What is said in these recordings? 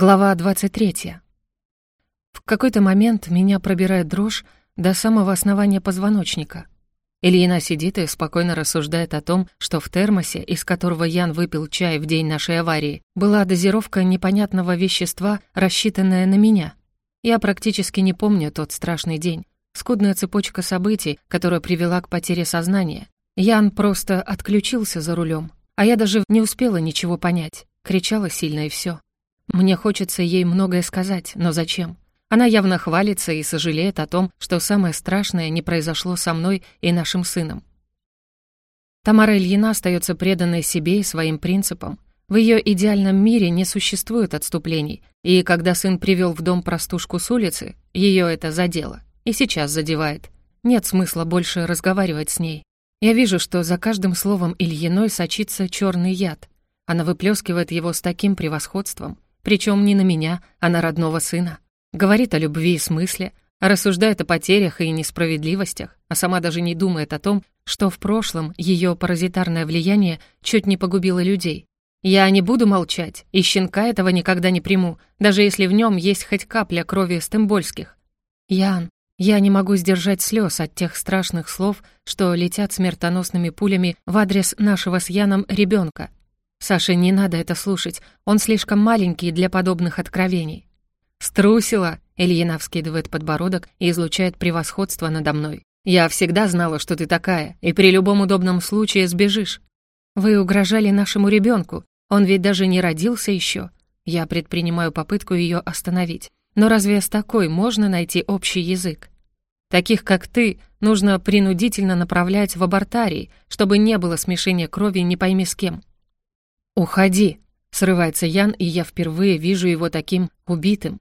Глава 23. В какой-то момент меня пробирает дрожь до самого основания позвоночника. Ильина сидит и спокойно рассуждает о том, что в термосе, из которого Ян выпил чай в день нашей аварии, была дозировка непонятного вещества, рассчитанная на меня. Я практически не помню тот страшный день. Скудная цепочка событий, которая привела к потере сознания. Ян просто отключился за рулем, а я даже не успела ничего понять. Кричала сильно и все. Мне хочется ей многое сказать, но зачем? Она явно хвалится и сожалеет о том, что самое страшное не произошло со мной и нашим сыном. Тамара Ильина остается преданной себе и своим принципам. В ее идеальном мире не существует отступлений, и когда сын привел в дом простушку с улицы, ее это задело. И сейчас задевает. Нет смысла больше разговаривать с ней. Я вижу, что за каждым словом Ильиной сочится черный яд. Она выплескивает его с таким превосходством — причем не на меня, а на родного сына. Говорит о любви и смысле, рассуждает о потерях и несправедливостях, а сама даже не думает о том, что в прошлом ее паразитарное влияние чуть не погубило людей. Я не буду молчать, и щенка этого никогда не приму, даже если в нем есть хоть капля крови стембольских. Ян, я не могу сдержать слез от тех страшных слов, что летят смертоносными пулями в адрес нашего с Яном ребенка. Саше не надо это слушать, он слишком маленький для подобных откровений. «Струсила!» — Ильина вскидывает подбородок и излучает превосходство надо мной. «Я всегда знала, что ты такая, и при любом удобном случае сбежишь. Вы угрожали нашему ребенку, он ведь даже не родился еще. Я предпринимаю попытку ее остановить. Но разве с такой можно найти общий язык? Таких, как ты, нужно принудительно направлять в абортарий, чтобы не было смешения крови не пойми с кем. «Уходи!» — срывается Ян, и я впервые вижу его таким убитым.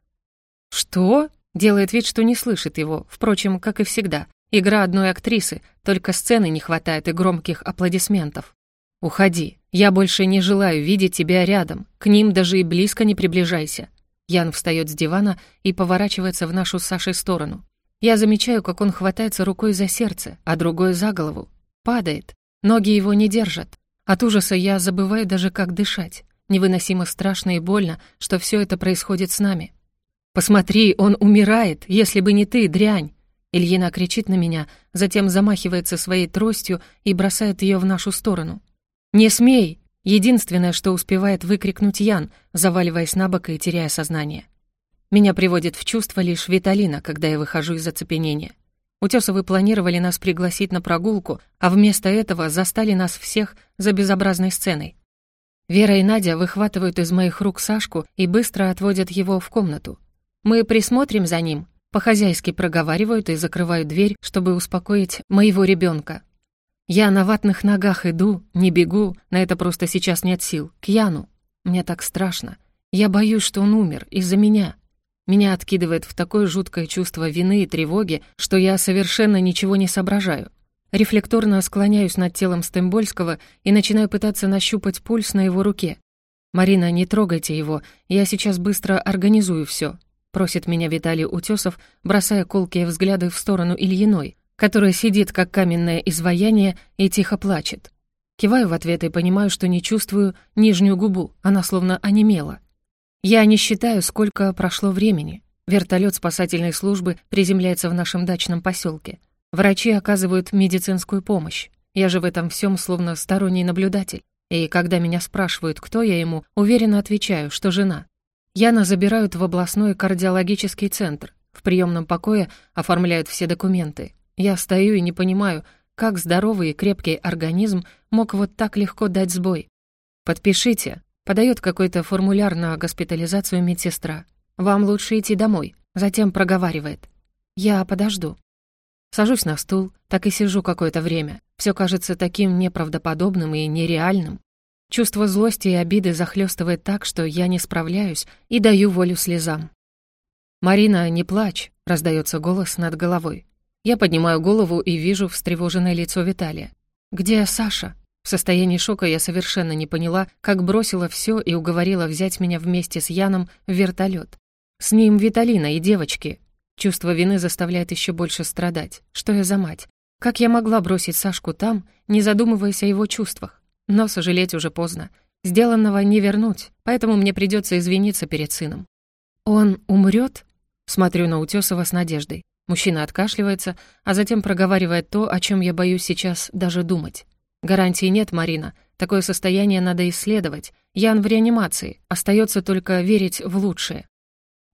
«Что?» — делает вид, что не слышит его, впрочем, как и всегда. Игра одной актрисы, только сцены не хватает и громких аплодисментов. «Уходи. Я больше не желаю видеть тебя рядом. К ним даже и близко не приближайся». Ян встает с дивана и поворачивается в нашу с Сашей сторону. Я замечаю, как он хватается рукой за сердце, а другой за голову. Падает. Ноги его не держат. От ужаса я забываю даже, как дышать. Невыносимо страшно и больно, что все это происходит с нами. «Посмотри, он умирает, если бы не ты, дрянь!» Ильина кричит на меня, затем замахивается своей тростью и бросает ее в нашу сторону. «Не смей!» — единственное, что успевает выкрикнуть Ян, заваливаясь на бок и теряя сознание. Меня приводит в чувство лишь Виталина, когда я выхожу из оцепенения. Утесовы планировали нас пригласить на прогулку, а вместо этого застали нас всех за безобразной сценой. Вера и Надя выхватывают из моих рук Сашку и быстро отводят его в комнату. Мы присмотрим за ним, по-хозяйски проговаривают и закрывают дверь, чтобы успокоить моего ребенка. Я на ватных ногах иду, не бегу, на это просто сейчас нет сил, к Яну. Мне так страшно. Я боюсь, что он умер из-за меня. Меня откидывает в такое жуткое чувство вины и тревоги, что я совершенно ничего не соображаю. Рефлекторно склоняюсь над телом Стембольского и начинаю пытаться нащупать пульс на его руке. «Марина, не трогайте его, я сейчас быстро организую все, просит меня Виталий Утесов, бросая колкие взгляды в сторону Ильиной, которая сидит как каменное изваяние и тихо плачет. Киваю в ответ и понимаю, что не чувствую нижнюю губу, она словно онемела. Я не считаю, сколько прошло времени. Вертолет спасательной службы приземляется в нашем дачном поселке. Врачи оказывают медицинскую помощь. Я же в этом всем словно сторонний наблюдатель. И когда меня спрашивают, кто я ему, уверенно отвечаю, что жена. Яна забирают в областной кардиологический центр. В приемном покое оформляют все документы. Я стою и не понимаю, как здоровый и крепкий организм мог вот так легко дать сбой. «Подпишите», Подает какой-то формуляр на госпитализацию медсестра. «Вам лучше идти домой», затем проговаривает. «Я подожду». Сажусь на стул, так и сижу какое-то время. Все кажется таким неправдоподобным и нереальным. Чувство злости и обиды захлестывает так, что я не справляюсь и даю волю слезам. «Марина, не плачь», — раздается голос над головой. Я поднимаю голову и вижу встревоженное лицо Виталия. «Где Саша?» В состоянии шока я совершенно не поняла, как бросила все и уговорила взять меня вместе с Яном в вертолет. С ним Виталина и девочки. Чувство вины заставляет еще больше страдать. Что я за мать? Как я могла бросить Сашку там, не задумываясь о его чувствах? Но сожалеть уже поздно. Сделанного не вернуть, поэтому мне придется извиниться перед сыном. «Он умрет? Смотрю на Утесова с надеждой. Мужчина откашливается, а затем проговаривает то, о чем я боюсь сейчас даже думать. «Гарантии нет, Марина. Такое состояние надо исследовать. Ян в реанимации. Остается только верить в лучшее».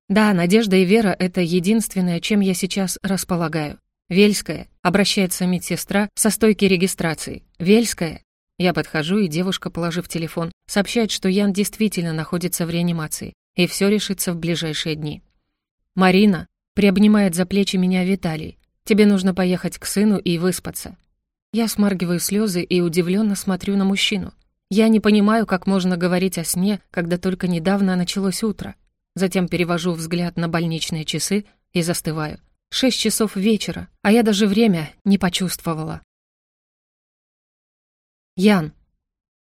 Да, надежда и вера — это единственное, чем я сейчас располагаю. «Вельская», — обращается медсестра со стойки регистрации. «Вельская». Я подхожу, и девушка, положив телефон, сообщает, что Ян действительно находится в реанимации, и все решится в ближайшие дни. «Марина», — приобнимает за плечи меня Виталий, «тебе нужно поехать к сыну и выспаться». Я смаргиваю слезы и удивленно смотрю на мужчину. Я не понимаю, как можно говорить о сне, когда только недавно началось утро. Затем перевожу взгляд на больничные часы и застываю. Шесть часов вечера, а я даже время не почувствовала. Ян.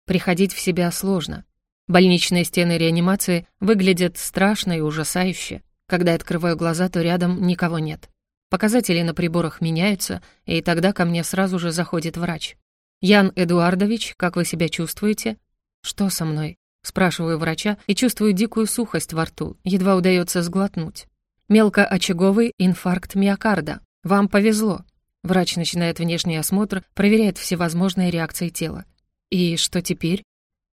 Приходить в себя сложно. Больничные стены реанимации выглядят страшно и ужасающе. Когда я открываю глаза, то рядом никого нет. Показатели на приборах меняются, и тогда ко мне сразу же заходит врач. «Ян Эдуардович, как вы себя чувствуете?» «Что со мной?» Спрашиваю врача и чувствую дикую сухость во рту, едва удается сглотнуть. Мелкоочаговый инфаркт миокарда. Вам повезло. Врач начинает внешний осмотр, проверяет всевозможные реакции тела. И что теперь?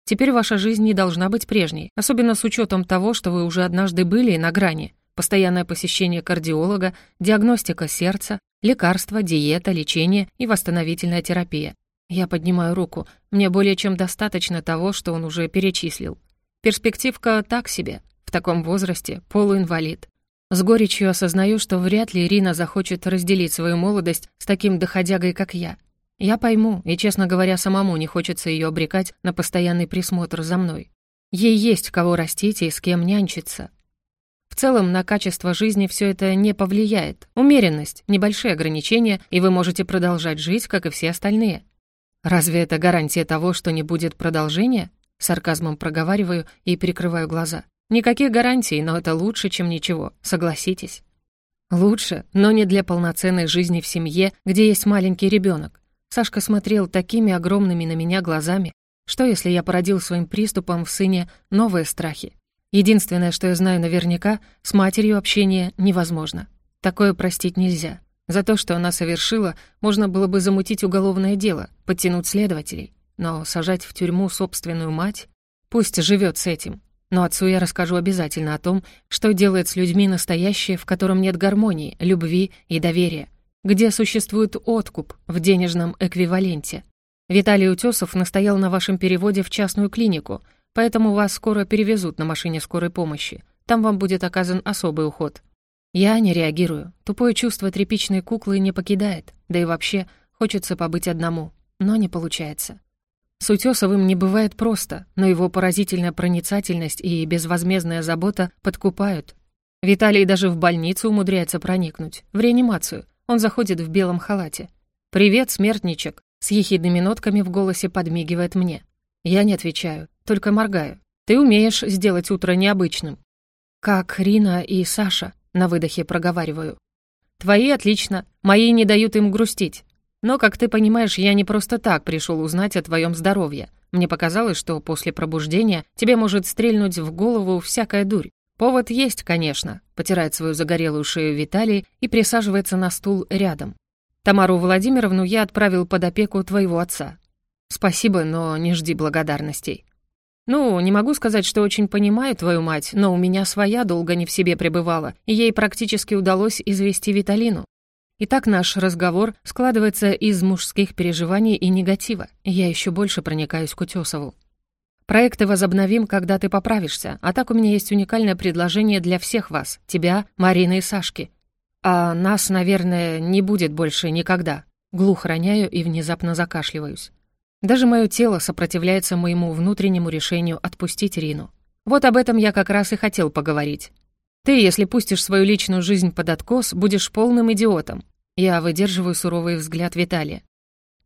Теперь ваша жизнь не должна быть прежней, особенно с учетом того, что вы уже однажды были на грани. Постоянное посещение кардиолога, диагностика сердца, лекарства, диета, лечение и восстановительная терапия. Я поднимаю руку. Мне более чем достаточно того, что он уже перечислил. Перспективка так себе. В таком возрасте полуинвалид. С горечью осознаю, что вряд ли Ирина захочет разделить свою молодость с таким доходягой, как я. Я пойму, и, честно говоря, самому не хочется ее обрекать на постоянный присмотр за мной. Ей есть кого растить и с кем нянчиться. В целом, на качество жизни все это не повлияет. Умеренность, небольшие ограничения, и вы можете продолжать жить, как и все остальные. Разве это гарантия того, что не будет продолжения? Сарказмом проговариваю и прикрываю глаза. Никаких гарантий, но это лучше, чем ничего, согласитесь. Лучше, но не для полноценной жизни в семье, где есть маленький ребенок. Сашка смотрел такими огромными на меня глазами. Что, если я породил своим приступом в сыне новые страхи? Единственное, что я знаю наверняка, с матерью общение невозможно. Такое простить нельзя. За то, что она совершила, можно было бы замутить уголовное дело, подтянуть следователей. Но сажать в тюрьму собственную мать? Пусть живет с этим. Но отцу я расскажу обязательно о том, что делает с людьми настоящее, в котором нет гармонии, любви и доверия, где существует откуп в денежном эквиваленте. Виталий Утесов настоял на вашем переводе в частную клинику, поэтому вас скоро перевезут на машине скорой помощи. Там вам будет оказан особый уход. Я не реагирую. Тупое чувство тряпичной куклы не покидает, да и вообще хочется побыть одному, но не получается. С Утёсовым не бывает просто, но его поразительная проницательность и безвозмездная забота подкупают. Виталий даже в больницу умудряется проникнуть, в реанимацию. Он заходит в белом халате. «Привет, смертничек!» С ехидными нотками в голосе подмигивает мне. Я не отвечаю, только моргаю. «Ты умеешь сделать утро необычным». «Как Рина и Саша», — на выдохе проговариваю. «Твои отлично, мои не дают им грустить. Но, как ты понимаешь, я не просто так пришел узнать о твоем здоровье. Мне показалось, что после пробуждения тебе может стрельнуть в голову всякая дурь. Повод есть, конечно, потирает свою загорелую шею Виталий и присаживается на стул рядом. Тамару Владимировну я отправил под опеку твоего отца. Спасибо, но не жди благодарностей. Ну, не могу сказать, что очень понимаю твою мать, но у меня своя долго не в себе пребывала, и ей практически удалось извести Виталину. Итак, наш разговор складывается из мужских переживаний и негатива. Я еще больше проникаюсь к Утесову. Проекты возобновим, когда ты поправишься, а так у меня есть уникальное предложение для всех вас, тебя, Марины и Сашки. А нас, наверное, не будет больше никогда. Глухо роняю и внезапно закашливаюсь. Даже мое тело сопротивляется моему внутреннему решению отпустить Рину. Вот об этом я как раз и хотел поговорить. Ты, если пустишь свою личную жизнь под откос, будешь полным идиотом. Я выдерживаю суровый взгляд Виталия.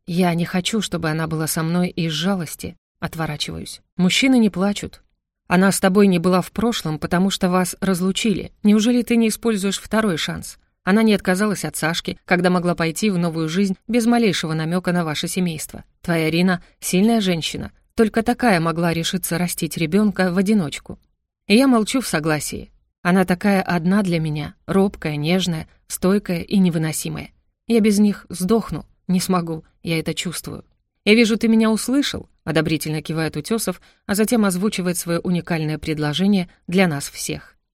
Я не хочу, чтобы она была со мной из жалости. Отворачиваюсь. Мужчины не плачут. Она с тобой не была в прошлом, потому что вас разлучили. Неужели ты не используешь второй шанс? Она не отказалась от Сашки, когда могла пойти в новую жизнь без малейшего намека на ваше семейство. Твоя Рина — сильная женщина, Только такая могла решиться растить ребенка в одиночку. И я молчу в согласии. Она такая одна для меня, робкая, нежная, стойкая и невыносимая. Я без них сдохну, не смогу, я это чувствую. «Я вижу, ты меня услышал», — одобрительно кивает Утесов, а затем озвучивает свое уникальное предложение для нас всех.